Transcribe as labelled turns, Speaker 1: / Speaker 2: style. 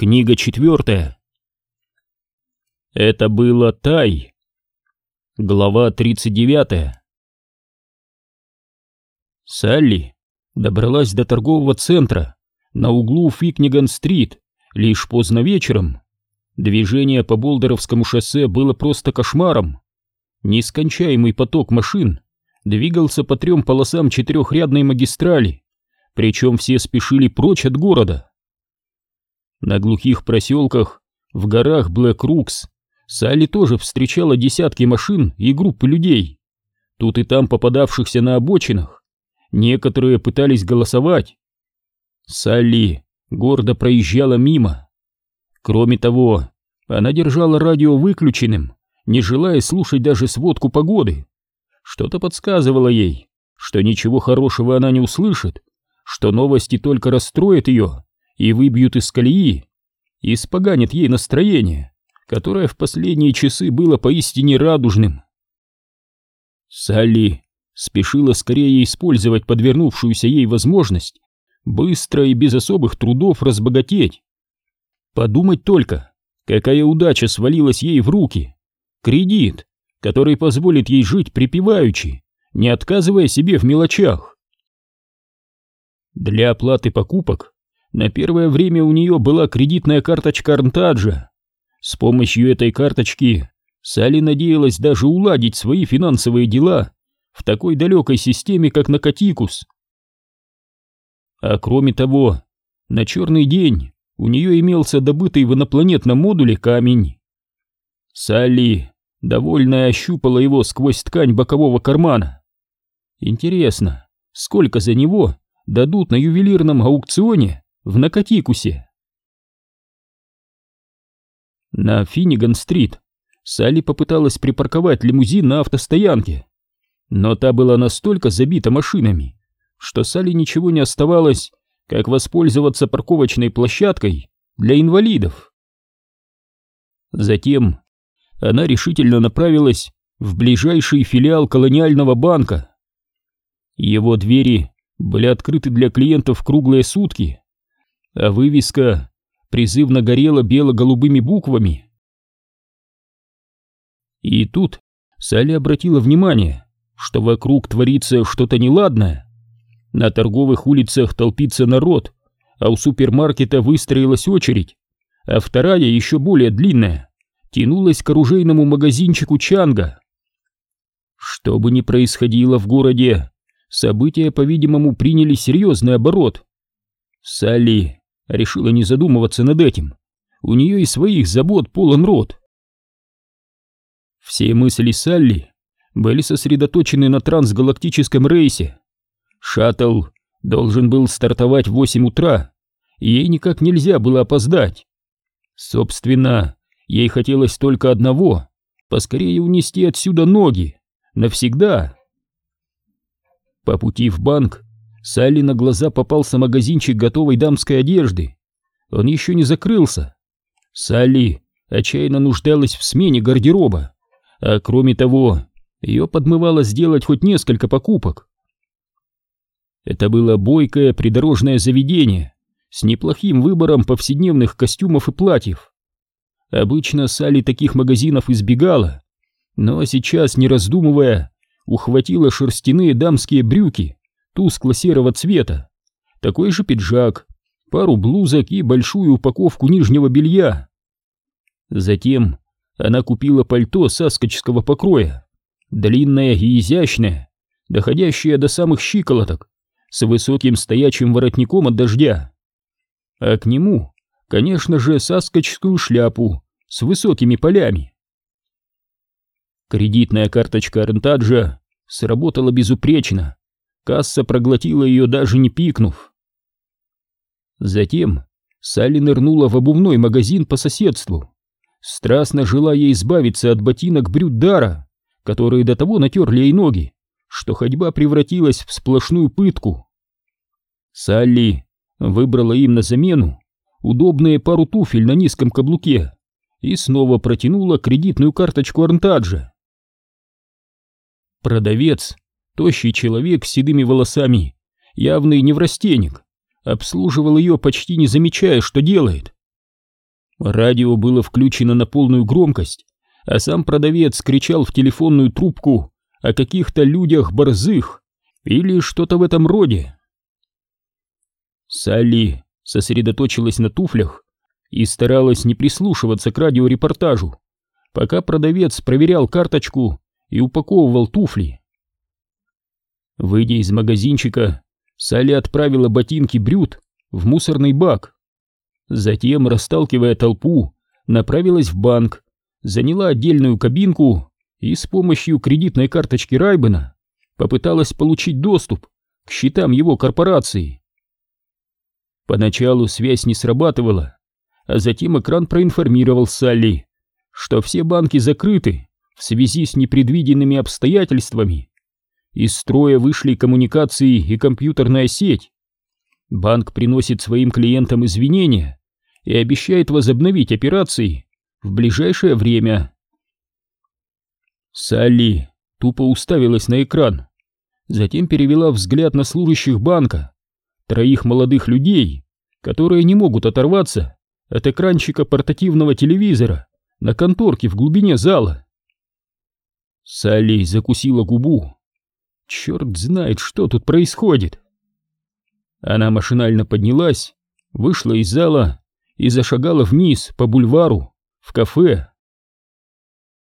Speaker 1: Книга четвертая. Это было Тай. Глава 39. Салли добралась до торгового центра на углу Фикниган-стрит лишь поздно вечером. Движение по Болдеровскому шоссе было просто кошмаром. Нескончаемый поток машин двигался по трем полосам четырехрядной магистрали, причем все спешили прочь от города. На глухих проселках, в горах Блэк-Рукс, Салли тоже встречала десятки машин и группы людей. Тут и там попадавшихся на обочинах. Некоторые пытались голосовать. Салли гордо проезжала мимо. Кроме того, она держала радио выключенным, не желая слушать даже сводку погоды. Что-то подсказывало ей, что ничего хорошего она не услышит, что новости только расстроят ее и выбьют из колеи, испоганят ей настроение, которое в последние часы было поистине радужным. Салли спешила скорее использовать подвернувшуюся ей возможность быстро и без особых трудов разбогатеть. Подумать только, какая удача свалилась ей в руки. Кредит, который позволит ей жить припеваючи, не отказывая себе в мелочах. Для оплаты покупок на первое время у нее была кредитная карточка Арнтаджа. С помощью этой карточки Салли надеялась даже уладить свои финансовые дела в такой далекой системе, как Накатикус. А кроме того, на черный день у нее имелся добытый в инопланетном модуле камень. Салли, довольная, ощупала его сквозь ткань бокового кармана. Интересно, сколько за него дадут на ювелирном аукционе в Накатикусе. На Финниган-стрит Салли попыталась припарковать лимузин на автостоянке, но та была настолько забита машинами, что Салли ничего не оставалось, как воспользоваться парковочной площадкой для инвалидов. Затем она решительно направилась в ближайший филиал колониального банка. Его двери были открыты для клиентов круглые сутки, а вывеска призывно горела бело-голубыми буквами. И тут Салли обратила внимание, что вокруг творится что-то неладное. На торговых улицах толпится народ, а у супермаркета выстроилась очередь, а вторая, еще более длинная, тянулась к оружейному магазинчику Чанга. Что бы ни происходило в городе, события, по-видимому, приняли серьезный оборот. Салли решила не задумываться над этим. У нее и своих забот полон рот. Все мысли Салли были сосредоточены на трансгалактическом рейсе. Шаттл должен был стартовать в 8 утра, и ей никак нельзя было опоздать. Собственно, ей хотелось только одного — поскорее унести отсюда ноги, навсегда. По пути в банк Салли на глаза попался магазинчик готовой дамской одежды. Он еще не закрылся. Салли отчаянно нуждалась в смене гардероба, а кроме того, ее подмывало сделать хоть несколько покупок. Это было бойкое придорожное заведение с неплохим выбором повседневных костюмов и платьев. Обычно Салли таких магазинов избегала, но сейчас, не раздумывая, ухватила шерстяные дамские брюки тускло-серого цвета, такой же пиджак, пару блузок и большую упаковку нижнего белья. Затем она купила пальто саскочского покроя, длинное и изящное, доходящее до самых щиколоток, с высоким стоячим воротником от дождя. А к нему, конечно же, саскочскую шляпу с высокими полями. Кредитная карточка Рентаджа сработала безупречно, Касса проглотила ее, даже не пикнув. Затем Салли нырнула в обувной магазин по соседству, страстно желая избавиться от ботинок Брюдара, которые до того натерли ей ноги, что ходьба превратилась в сплошную пытку. Салли выбрала им на замену удобные пару туфель на низком каблуке и снова протянула кредитную карточку Арнтаджа. Продавец Тощий человек с седыми волосами, явный неврастенник, обслуживал ее, почти не замечая, что делает. Радио было включено на полную громкость, а сам продавец кричал в телефонную трубку о каких-то людях борзых или что-то в этом роде. Салли сосредоточилась на туфлях и старалась не прислушиваться к радиорепортажу, пока продавец проверял карточку и упаковывал туфли. Выйдя из магазинчика, Салли отправила ботинки Брют в мусорный бак. Затем, расталкивая толпу, направилась в банк, заняла отдельную кабинку и с помощью кредитной карточки Райбена попыталась получить доступ к счетам его корпорации. Поначалу связь не срабатывала, а затем экран проинформировал Салли, что все банки закрыты в связи с непредвиденными обстоятельствами. Из строя вышли коммуникации и компьютерная сеть. Банк приносит своим клиентам извинения и обещает возобновить операции в ближайшее время. Салли тупо уставилась на экран, затем перевела взгляд на служащих банка, троих молодых людей, которые не могут оторваться от экранчика портативного телевизора на конторке в глубине зала. Салли закусила губу. Черт знает, что тут происходит. Она машинально поднялась, вышла из зала и зашагала вниз по бульвару в кафе